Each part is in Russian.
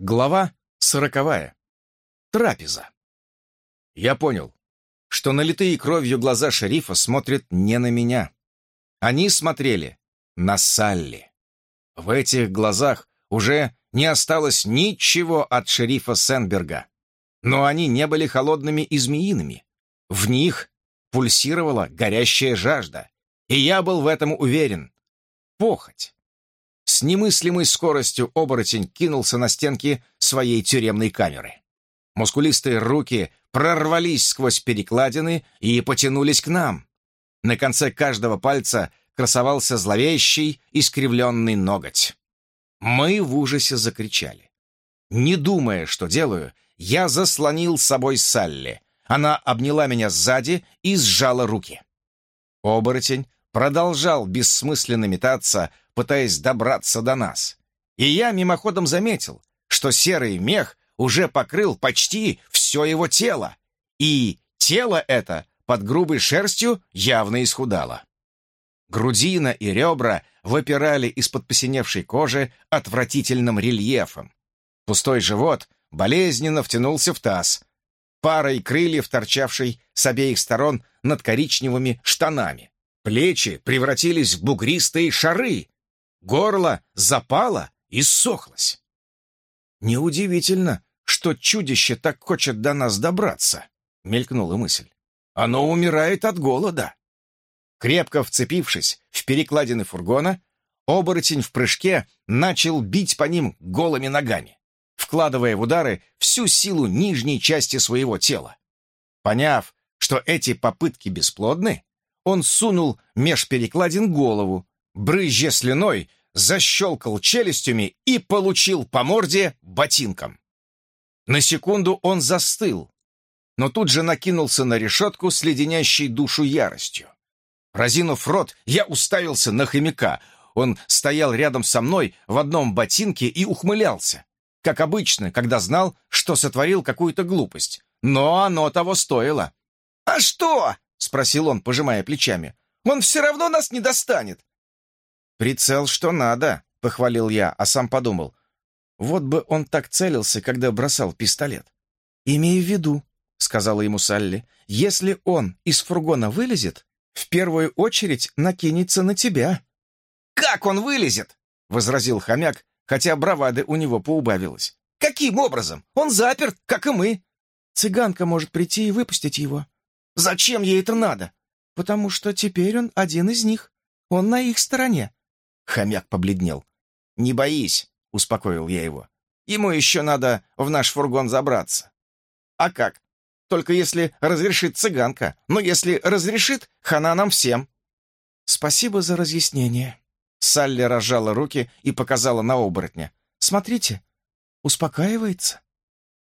Глава сороковая. Трапеза. Я понял, что налитые кровью глаза шерифа смотрят не на меня. Они смотрели на Салли. В этих глазах уже не осталось ничего от шерифа Сенберга. Но они не были холодными и змеиными. В них пульсировала горящая жажда. И я был в этом уверен. Похоть. С немыслимой скоростью оборотень кинулся на стенки своей тюремной камеры. Мускулистые руки прорвались сквозь перекладины и потянулись к нам. На конце каждого пальца красовался зловещий, искривленный ноготь. Мы в ужасе закричали. Не думая, что делаю, я заслонил с собой Салли. Она обняла меня сзади и сжала руки. Оборотень продолжал бессмысленно метаться, пытаясь добраться до нас. И я мимоходом заметил, что серый мех уже покрыл почти все его тело, и тело это под грубой шерстью явно исхудало. Грудина и ребра выпирали из-под посиневшей кожи отвратительным рельефом. Пустой живот болезненно втянулся в таз, парой крыльев, торчавшей с обеих сторон над коричневыми штанами. Плечи превратились в бугристые шары, Горло запало и сохлось. «Неудивительно, что чудище так хочет до нас добраться», — мелькнула мысль. «Оно умирает от голода». Крепко вцепившись в перекладины фургона, оборотень в прыжке начал бить по ним голыми ногами, вкладывая в удары всю силу нижней части своего тела. Поняв, что эти попытки бесплодны, он сунул меж перекладин голову, брызжа слюной, защелкал челюстями и получил по морде ботинком. На секунду он застыл, но тут же накинулся на решетку с леденящей душу яростью. Разинув рот, я уставился на хомяка. Он стоял рядом со мной в одном ботинке и ухмылялся, как обычно, когда знал, что сотворил какую-то глупость. Но оно того стоило. «А что?» — спросил он, пожимая плечами. «Он все равно нас не достанет. «Прицел что надо», — похвалил я, а сам подумал. Вот бы он так целился, когда бросал пистолет. «Имей в виду», — сказала ему Салли, «если он из фургона вылезет, в первую очередь накинется на тебя». «Как он вылезет?» — возразил хомяк, хотя бравады у него поубавилось. «Каким образом? Он заперт, как и мы». «Цыганка может прийти и выпустить его». «Зачем ей это надо?» «Потому что теперь он один из них. Он на их стороне. Хомяк побледнел. «Не боись», — успокоил я его. «Ему еще надо в наш фургон забраться». «А как? Только если разрешит цыганка. Но если разрешит, хана нам всем». «Спасибо за разъяснение». Салли разжала руки и показала на оборотня. «Смотрите, успокаивается».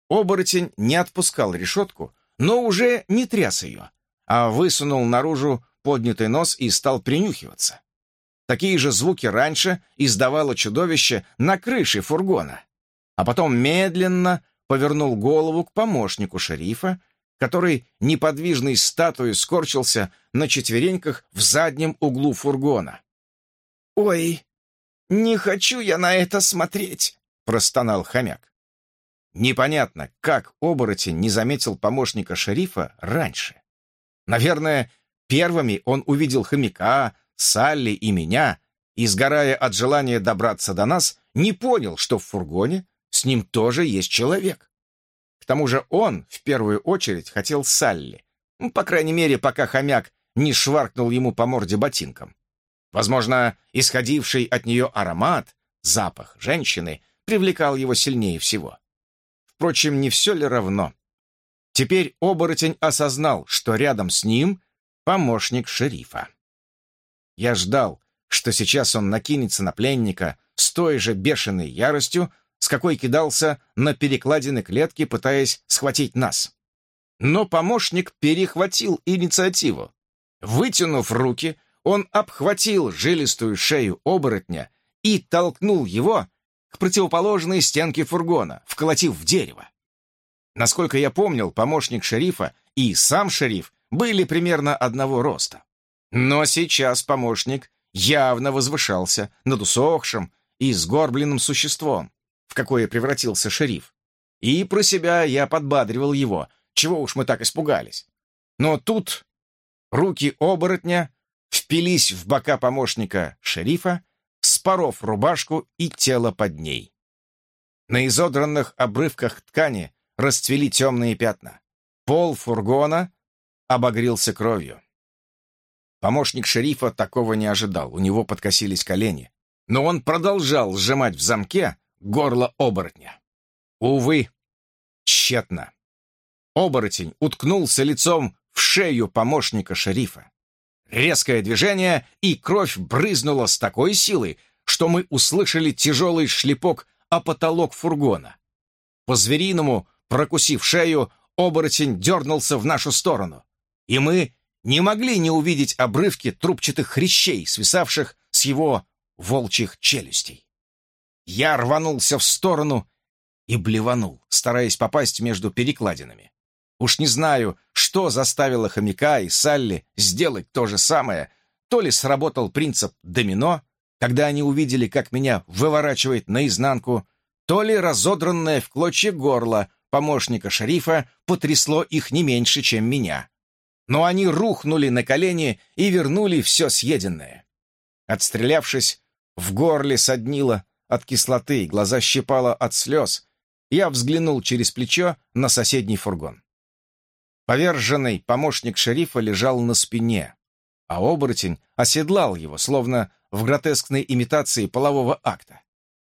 Оборотень не отпускал решетку, но уже не тряс ее, а высунул наружу поднятый нос и стал принюхиваться. Такие же звуки раньше издавало чудовище на крыше фургона. А потом медленно повернул голову к помощнику шерифа, который неподвижной статуей скорчился на четвереньках в заднем углу фургона. «Ой, не хочу я на это смотреть!» — простонал хомяк. Непонятно, как оборотень не заметил помощника шерифа раньше. Наверное, первыми он увидел хомяка, Салли и меня, и, сгорая от желания добраться до нас, не понял, что в фургоне с ним тоже есть человек. К тому же он, в первую очередь, хотел Салли. Ну, по крайней мере, пока хомяк не шваркнул ему по морде ботинком. Возможно, исходивший от нее аромат, запах женщины, привлекал его сильнее всего. Впрочем, не все ли равно? Теперь оборотень осознал, что рядом с ним помощник шерифа. Я ждал, что сейчас он накинется на пленника с той же бешеной яростью, с какой кидался на перекладины клетки, пытаясь схватить нас. Но помощник перехватил инициативу. Вытянув руки, он обхватил жилистую шею оборотня и толкнул его к противоположной стенке фургона, вколотив в дерево. Насколько я помнил, помощник шерифа и сам шериф были примерно одного роста. Но сейчас помощник явно возвышался над усохшим и сгорбленным существом, в какое превратился шериф. И про себя я подбадривал его, чего уж мы так испугались. Но тут руки оборотня впились в бока помощника шерифа, споров рубашку и тело под ней. На изодранных обрывках ткани расцвели темные пятна. Пол фургона обогрелся кровью. Помощник шерифа такого не ожидал, у него подкосились колени. Но он продолжал сжимать в замке горло оборотня. Увы, тщетно. Оборотень уткнулся лицом в шею помощника шерифа. Резкое движение, и кровь брызнула с такой силой, что мы услышали тяжелый шлепок о потолок фургона. По-звериному, прокусив шею, оборотень дернулся в нашу сторону, и мы не могли не увидеть обрывки трубчатых хрящей, свисавших с его волчьих челюстей. Я рванулся в сторону и блеванул, стараясь попасть между перекладинами. Уж не знаю, что заставило хомяка и Салли сделать то же самое, то ли сработал принцип домино, когда они увидели, как меня выворачивает наизнанку, то ли разодранное в клочья горло помощника шерифа потрясло их не меньше, чем меня. Но они рухнули на колени и вернули все съеденное. Отстрелявшись, в горле соднило от кислоты, глаза щипало от слез. Я взглянул через плечо на соседний фургон. Поверженный помощник шерифа лежал на спине, а оборотень оседлал его, словно в гротескной имитации полового акта,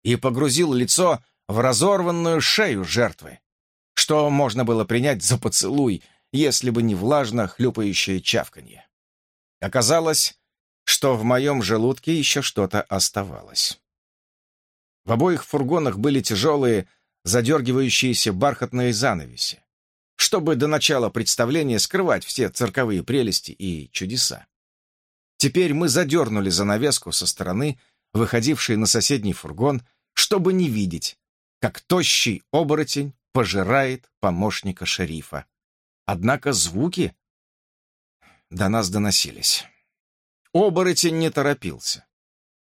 и погрузил лицо в разорванную шею жертвы, что можно было принять за поцелуй, если бы не влажно хлюпающее чавканье. Оказалось, что в моем желудке еще что-то оставалось. В обоих фургонах были тяжелые, задергивающиеся бархатные занавеси, чтобы до начала представления скрывать все цирковые прелести и чудеса. Теперь мы задернули занавеску со стороны, выходившей на соседний фургон, чтобы не видеть, как тощий оборотень пожирает помощника шерифа. Однако звуки до нас доносились. Оборотень не торопился.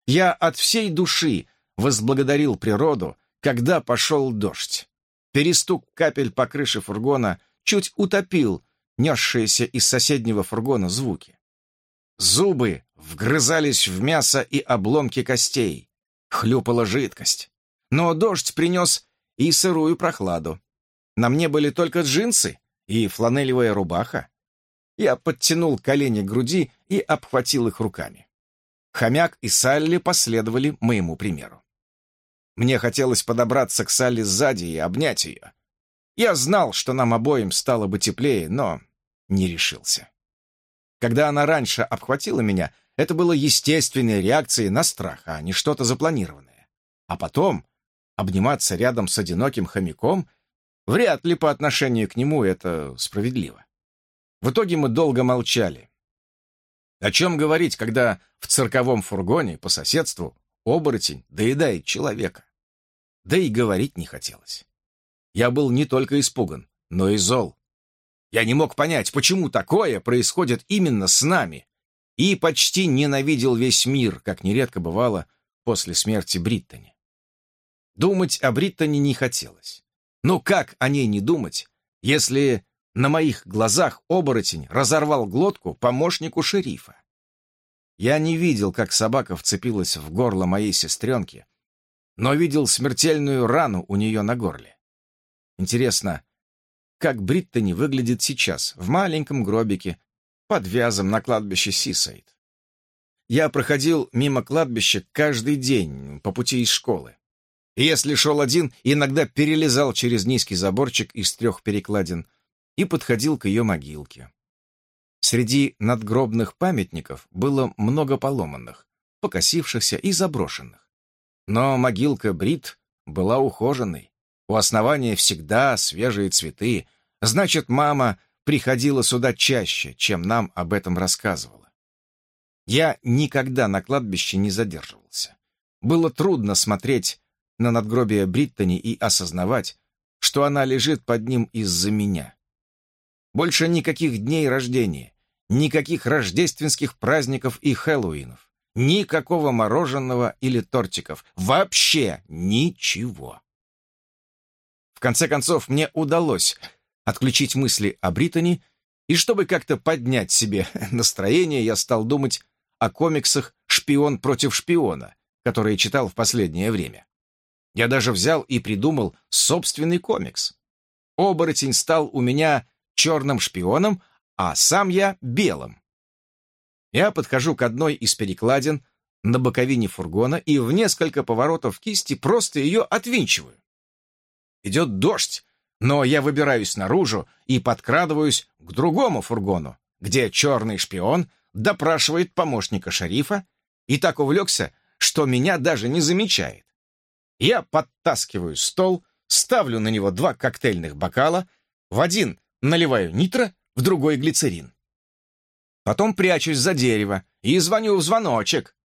Я от всей души возблагодарил природу, когда пошел дождь. Перестук капель по крыше фургона чуть утопил несшиеся из соседнего фургона звуки. Зубы вгрызались в мясо и обломки костей. Хлюпала жидкость. Но дождь принес и сырую прохладу. На мне были только джинсы и фланелевая рубаха. Я подтянул колени к груди и обхватил их руками. Хомяк и Салли последовали моему примеру. Мне хотелось подобраться к Салли сзади и обнять ее. Я знал, что нам обоим стало бы теплее, но не решился. Когда она раньше обхватила меня, это было естественной реакцией на страх, а не что-то запланированное. А потом обниматься рядом с одиноким хомяком вряд ли по отношению к нему это справедливо. В итоге мы долго молчали. О чем говорить, когда в цирковом фургоне по соседству оборотень доедает человека? Да и говорить не хотелось. Я был не только испуган, но и зол. Я не мог понять, почему такое происходит именно с нами, и почти ненавидел весь мир, как нередко бывало после смерти Бриттани. Думать о Бриттани не хотелось. Но как о ней не думать, если на моих глазах оборотень разорвал глотку помощнику шерифа? Я не видел, как собака вцепилась в горло моей сестренки, но видел смертельную рану у нее на горле. Интересно, как Бриттани выглядит сейчас, в маленьком гробике, под вязом на кладбище Сисайд. Я проходил мимо кладбища каждый день по пути из школы. И если шел один, иногда перелезал через низкий заборчик из трех перекладин и подходил к ее могилке. Среди надгробных памятников было много поломанных, покосившихся и заброшенных. Но могилка Брит была ухоженной, у основания всегда свежие цветы. Значит, мама приходила сюда чаще, чем нам об этом рассказывала. Я никогда на кладбище не задерживался. Было трудно смотреть на надгробие Бриттани и осознавать, что она лежит под ним из-за меня. Больше никаких дней рождения, никаких рождественских праздников и Хэллоуинов, никакого мороженого или тортиков, вообще ничего. В конце концов, мне удалось отключить мысли о Британи, и чтобы как-то поднять себе настроение, я стал думать о комиксах «Шпион против шпиона», которые читал в последнее время. Я даже взял и придумал собственный комикс. Оборотень стал у меня черным шпионом, а сам я белым. Я подхожу к одной из перекладин на боковине фургона и в несколько поворотов кисти просто ее отвинчиваю. Идет дождь, но я выбираюсь наружу и подкрадываюсь к другому фургону, где черный шпион допрашивает помощника шерифа и так увлекся, что меня даже не замечает. Я подтаскиваю стол, ставлю на него два коктейльных бокала, в один наливаю нитро, в другой глицерин. Потом прячусь за дерево и звоню в звоночек.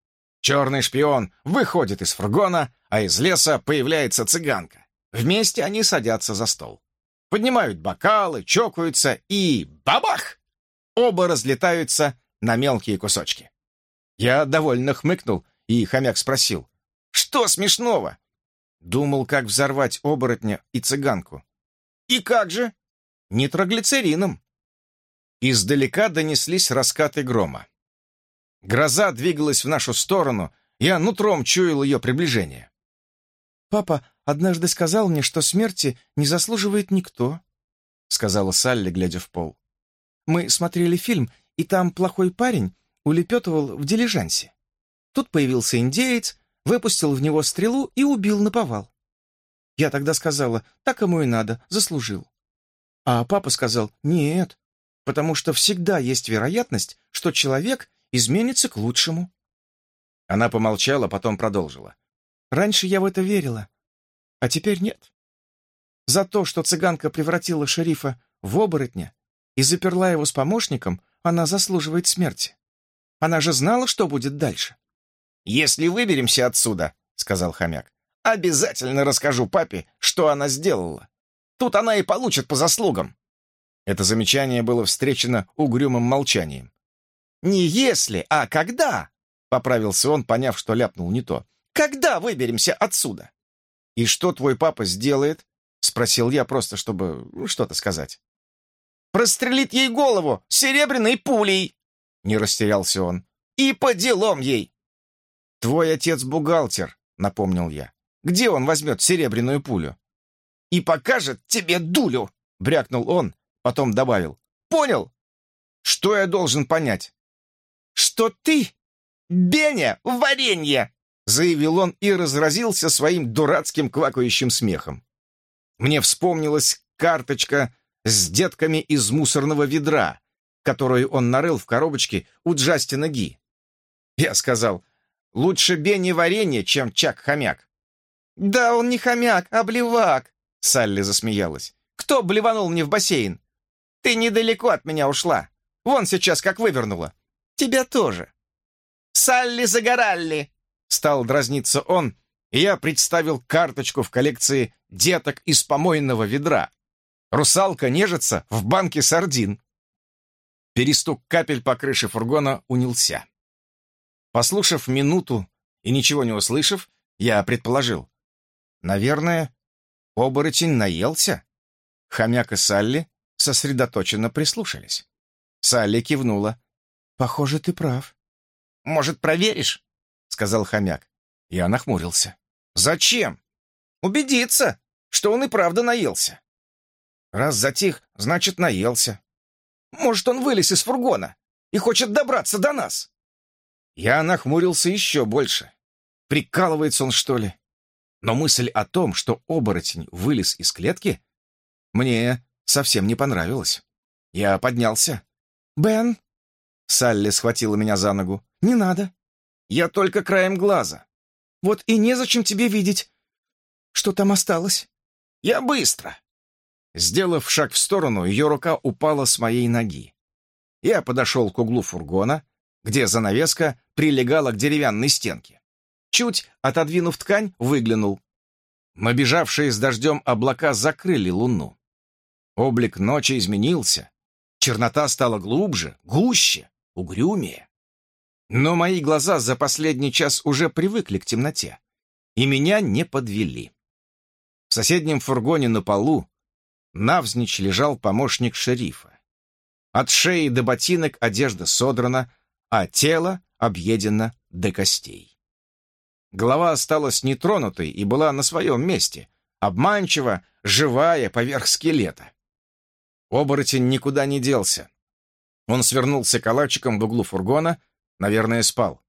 Черный шпион выходит из фургона, а из леса появляется цыганка. Вместе они садятся за стол. Поднимают бокалы, чокаются и бабах! Оба разлетаются на мелкие кусочки. Я довольно хмыкнул, и хомяк спросил, «Что смешного?» Думал, как взорвать оборотня и цыганку. «И как же?» «Нитроглицерином». Издалека донеслись раскаты грома. Гроза двигалась в нашу сторону, я нутром чуял ее приближение. «Папа однажды сказал мне, что смерти не заслуживает никто», сказала Салли, глядя в пол. «Мы смотрели фильм, и там плохой парень улепетывал в дилижансе. Тут появился индеец, выпустил в него стрелу и убил наповал. Я тогда сказала, так ему и надо, заслужил. А папа сказал, нет, потому что всегда есть вероятность, что человек изменится к лучшему. Она помолчала, потом продолжила. Раньше я в это верила, а теперь нет. За то, что цыганка превратила шерифа в оборотня и заперла его с помощником, она заслуживает смерти. Она же знала, что будет дальше. «Если выберемся отсюда», — сказал хомяк, — «обязательно расскажу папе, что она сделала. Тут она и получит по заслугам». Это замечание было встречено угрюмым молчанием. «Не если, а когда!» — поправился он, поняв, что ляпнул не то. «Когда выберемся отсюда?» «И что твой папа сделает?» — спросил я, просто чтобы что-то сказать. «Прострелит ей голову серебряной пулей!» — не растерялся он. «И по делам ей!» «Твой отец бухгалтер», — напомнил я. «Где он возьмет серебряную пулю?» «И покажет тебе дулю!» — брякнул он, потом добавил. «Понял?» «Что я должен понять?» «Что ты, Беня, варенье!» — заявил он и разразился своим дурацким квакающим смехом. Мне вспомнилась карточка с детками из мусорного ведра, которую он нарыл в коробочке у Джастина Ги. Я сказал, Лучше Бенни варенье, чем Чак-хомяк». «Да он не хомяк, а блевак», — Салли засмеялась. «Кто блеванул мне в бассейн? Ты недалеко от меня ушла. Вон сейчас как вывернула. Тебя тоже». «Салли загоралли!» — стал дразниться он, и я представил карточку в коллекции деток из помойного ведра. Русалка нежится в банке сардин. Перестук капель по крыше фургона унялся. Послушав минуту и ничего не услышав, я предположил. Наверное, оборотень наелся. Хомяк и Салли сосредоточенно прислушались. Салли кивнула. «Похоже, ты прав». «Может, проверишь?» — сказал хомяк. Я нахмурился. «Зачем?» «Убедиться, что он и правда наелся». «Раз затих, значит, наелся. Может, он вылез из фургона и хочет добраться до нас?» Я нахмурился еще больше. Прикалывается он, что ли? Но мысль о том, что оборотень вылез из клетки, мне совсем не понравилась. Я поднялся. «Бен!» Салли схватила меня за ногу. «Не надо!» «Я только краем глаза!» «Вот и незачем тебе видеть, что там осталось!» «Я быстро!» Сделав шаг в сторону, ее рука упала с моей ноги. Я подошел к углу фургона, где занавеска прилегала к деревянной стенке. Чуть отодвинув ткань, выглянул. Набежавшие с дождем облака закрыли луну. Облик ночи изменился. Чернота стала глубже, гуще, угрюмее. Но мои глаза за последний час уже привыкли к темноте, и меня не подвели. В соседнем фургоне на полу навзничь лежал помощник шерифа. От шеи до ботинок одежда содрана, а тело объедено до костей. Голова осталась нетронутой и была на своем месте, обманчиво, живая поверх скелета. Оборотень никуда не делся. Он свернулся калачиком в углу фургона, наверное, спал.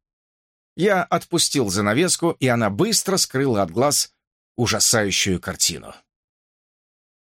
Я отпустил занавеску, и она быстро скрыла от глаз ужасающую картину.